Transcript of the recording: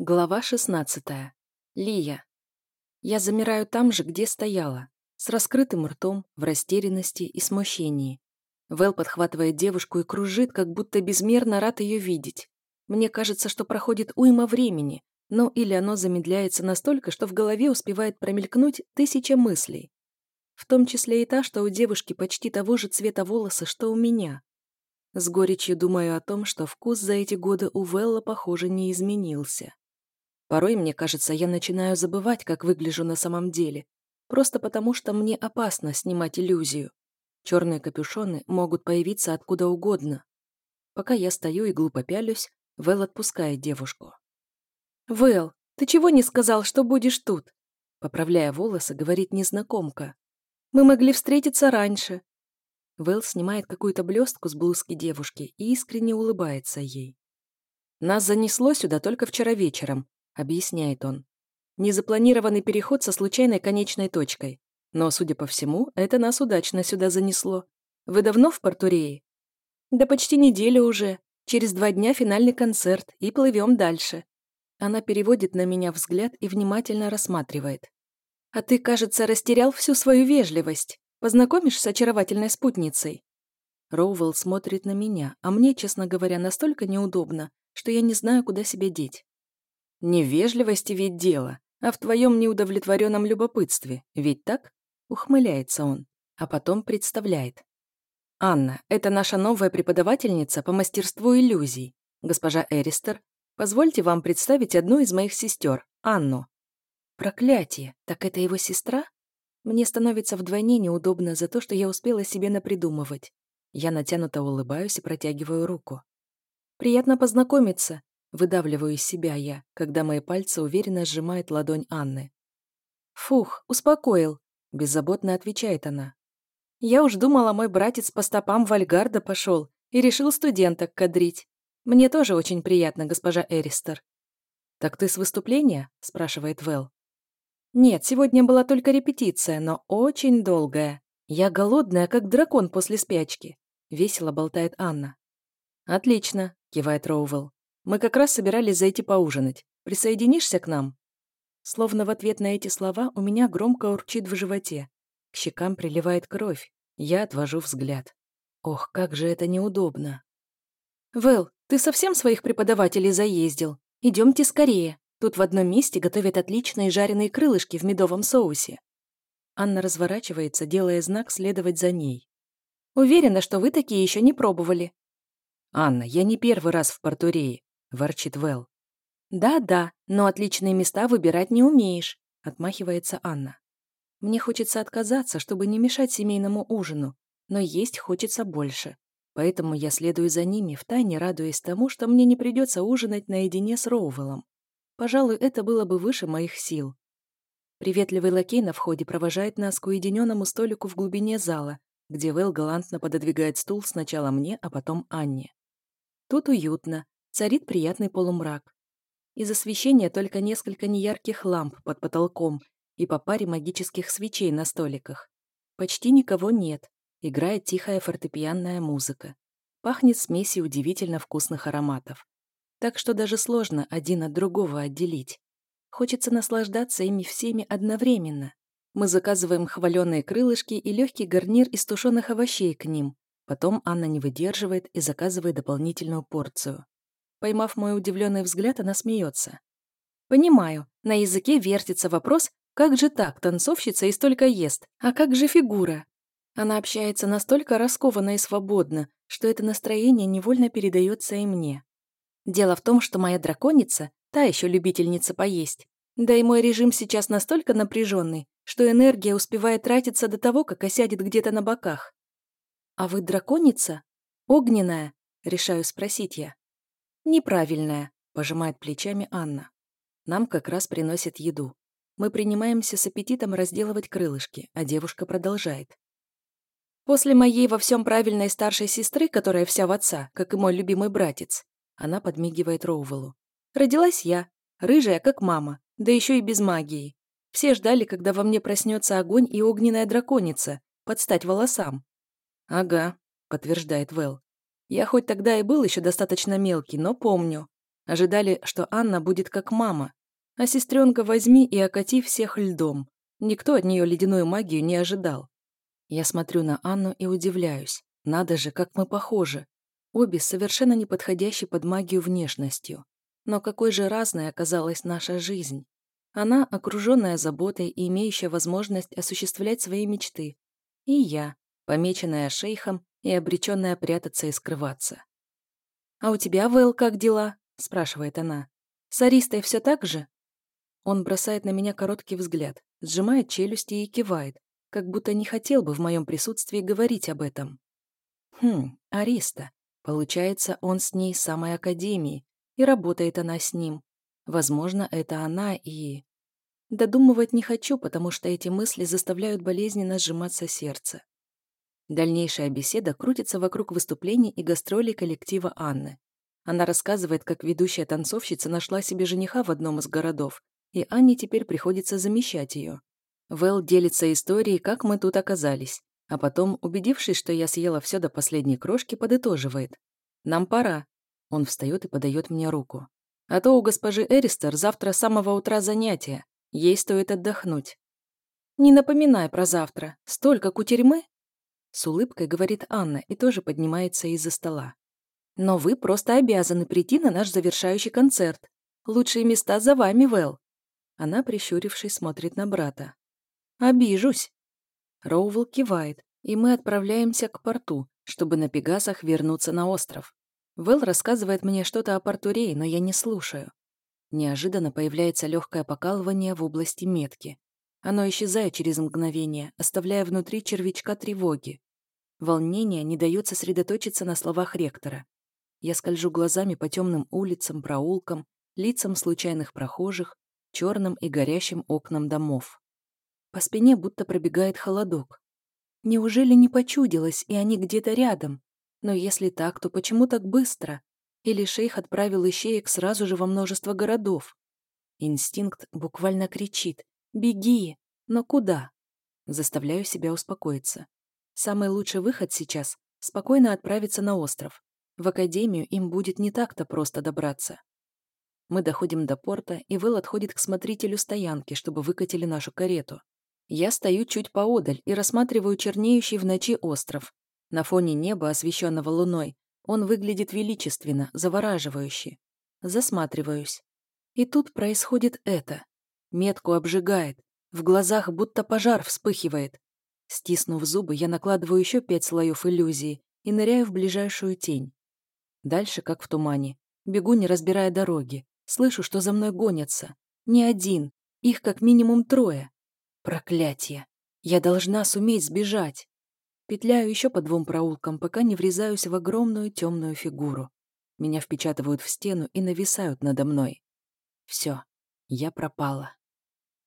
Глава 16. Лия. Я замираю там же, где стояла, с раскрытым ртом, в растерянности и смущении. Вэл подхватывает девушку и кружит, как будто безмерно рад ее видеть. Мне кажется, что проходит уйма времени, но или оно замедляется настолько, что в голове успевает промелькнуть тысяча мыслей. В том числе и та, что у девушки почти того же цвета волосы, что у меня. С горечью думаю о том, что вкус за эти годы у Велла, похоже, не изменился. Порой, мне кажется, я начинаю забывать, как выгляжу на самом деле, просто потому что мне опасно снимать иллюзию. Черные капюшоны могут появиться откуда угодно. Пока я стою и глупо пялюсь, Вэл отпускает девушку. «Вэл, ты чего не сказал, что будешь тут?» Поправляя волосы, говорит незнакомка. «Мы могли встретиться раньше». Вэл снимает какую-то блестку с блузки девушки и искренне улыбается ей. «Нас занесло сюда только вчера вечером, объясняет он. Незапланированный переход со случайной конечной точкой. Но, судя по всему, это нас удачно сюда занесло. Вы давно в Портурее? Да почти неделю уже. Через два дня финальный концерт, и плывем дальше. Она переводит на меня взгляд и внимательно рассматривает. А ты, кажется, растерял всю свою вежливость. Познакомишь с очаровательной спутницей? Роуэлл смотрит на меня, а мне, честно говоря, настолько неудобно, что я не знаю, куда себя деть. Не в вежливости ведь дело, а в твоем неудовлетворенном любопытстве, ведь так? Ухмыляется он, а потом представляет. Анна, это наша новая преподавательница по мастерству иллюзий. Госпожа Эристер, позвольте вам представить одну из моих сестер, Анну. Проклятие, так это его сестра? Мне становится вдвойне неудобно за то, что я успела себе напридумывать. Я натянуто улыбаюсь и протягиваю руку. «Приятно познакомиться», Выдавливаю из себя я, когда мои пальцы уверенно сжимают ладонь Анны. «Фух, успокоил», — беззаботно отвечает она. «Я уж думала, мой братец по стопам Вальгарда пошел и решил студенток кадрить. Мне тоже очень приятно, госпожа Эристер». «Так ты с выступления?» — спрашивает Вэл. «Нет, сегодня была только репетиция, но очень долгая. Я голодная, как дракон после спячки», — весело болтает Анна. «Отлично», — кивает Роувелл. Мы как раз собирались зайти поужинать. Присоединишься к нам?» Словно в ответ на эти слова у меня громко урчит в животе. К щекам приливает кровь. Я отвожу взгляд. Ох, как же это неудобно. «Вэл, ты совсем своих преподавателей заездил? Идемте скорее. Тут в одном месте готовят отличные жареные крылышки в медовом соусе». Анна разворачивается, делая знак следовать за ней. «Уверена, что вы такие еще не пробовали». «Анна, я не первый раз в Портурее. — ворчит Вэл. «Да-да, но отличные места выбирать не умеешь», — отмахивается Анна. «Мне хочется отказаться, чтобы не мешать семейному ужину, но есть хочется больше. Поэтому я следую за ними, втайне радуясь тому, что мне не придется ужинать наедине с Роувеллом. Пожалуй, это было бы выше моих сил. Приветливый лакей на входе провожает нас к уединенному столику в глубине зала, где Вэл галантно пододвигает стул сначала мне, а потом Анне. Тут уютно, Царит приятный полумрак. Из освещения только несколько неярких ламп под потолком и по паре магических свечей на столиках. Почти никого нет. Играет тихая фортепианная музыка. Пахнет смесью удивительно вкусных ароматов. Так что даже сложно один от другого отделить. Хочется наслаждаться ими всеми одновременно. Мы заказываем хваленые крылышки и легкий гарнир из тушеных овощей к ним. Потом Анна не выдерживает и заказывает дополнительную порцию. Поймав мой удивленный взгляд, она смеется. Понимаю, на языке вертится вопрос, как же так танцовщица и столько ест, а как же фигура? Она общается настолько раскованно и свободно, что это настроение невольно передается и мне. Дело в том, что моя драконица, та еще любительница поесть, да и мой режим сейчас настолько напряженный, что энергия успевает тратиться до того, как осядет где-то на боках. «А вы драконица? Огненная?» — решаю спросить я. «Неправильная», – пожимает плечами Анна. Нам как раз приносят еду. Мы принимаемся с аппетитом разделывать крылышки, а девушка продолжает. После моей во всем правильной старшей сестры, которая вся в отца, как и мой любимый братец, она подмигивает Роувеллу. Родилась я, рыжая, как мама, да еще и без магии. Все ждали, когда во мне проснется огонь и огненная драконица, под стать волосам. «Ага», — подтверждает Вэл. Я хоть тогда и был еще достаточно мелкий, но помню. Ожидали, что Анна будет как мама. А сестренка возьми и окати всех льдом. Никто от нее ледяную магию не ожидал. Я смотрю на Анну и удивляюсь. Надо же, как мы похожи. Обе совершенно не подходящие под магию внешностью. Но какой же разной оказалась наша жизнь. Она, окруженная заботой и имеющая возможность осуществлять свои мечты. И я, помеченная шейхом и обреченная прятаться и скрываться. «А у тебя, Вэл, как дела?» – спрашивает она. «С Аристой все так же?» Он бросает на меня короткий взгляд, сжимает челюсти и кивает, как будто не хотел бы в моем присутствии говорить об этом. Хм, Ариста. Получается, он с ней с самой академии, и работает она с ним. Возможно, это она и... Додумывать не хочу, потому что эти мысли заставляют болезненно сжиматься сердце. Дальнейшая беседа крутится вокруг выступлений и гастролей коллектива Анны. Она рассказывает, как ведущая танцовщица нашла себе жениха в одном из городов, и Анне теперь приходится замещать ее. Вэл делится историей, как мы тут оказались, а потом, убедившись, что я съела все до последней крошки, подытоживает. «Нам пора». Он встает и подает мне руку. «А то у госпожи Эристер завтра с самого утра занятия. Ей стоит отдохнуть». «Не напоминай про завтра. Столько кутерьмы?» С улыбкой говорит Анна и тоже поднимается из-за стола. «Но вы просто обязаны прийти на наш завершающий концерт. Лучшие места за вами, Вэл». Она, прищурившись, смотрит на брата. «Обижусь». Роувелл кивает, и мы отправляемся к порту, чтобы на Пегасах вернуться на остров. Вэл рассказывает мне что-то о Портурее, но я не слушаю. Неожиданно появляется легкое покалывание в области метки. Оно исчезает через мгновение, оставляя внутри червячка тревоги. Волнение не дает сосредоточиться на словах ректора. Я скольжу глазами по темным улицам, проулкам, лицам случайных прохожих, черным и горящим окнам домов. По спине будто пробегает холодок. Неужели не почудилось, и они где-то рядом? Но если так, то почему так быстро? Или шейх отправил ищеек сразу же во множество городов? Инстинкт буквально кричит «Беги!» Но куда? Заставляю себя успокоиться. Самый лучший выход сейчас — спокойно отправиться на остров. В академию им будет не так-то просто добраться. Мы доходим до порта, и Вэл отходит к смотрителю стоянки, чтобы выкатили нашу карету. Я стою чуть поодаль и рассматриваю чернеющий в ночи остров. На фоне неба, освещенного луной, он выглядит величественно, завораживающе. Засматриваюсь. И тут происходит это. Метку обжигает. В глазах будто пожар вспыхивает. Стиснув зубы, я накладываю еще пять слоев иллюзии и ныряю в ближайшую тень. Дальше, как в тумане. Бегу, не разбирая дороги. Слышу, что за мной гонятся. Не один. Их как минимум трое. Проклятие. Я должна суметь сбежать. Петляю еще по двум проулкам, пока не врезаюсь в огромную темную фигуру. Меня впечатывают в стену и нависают надо мной. Все, я пропала.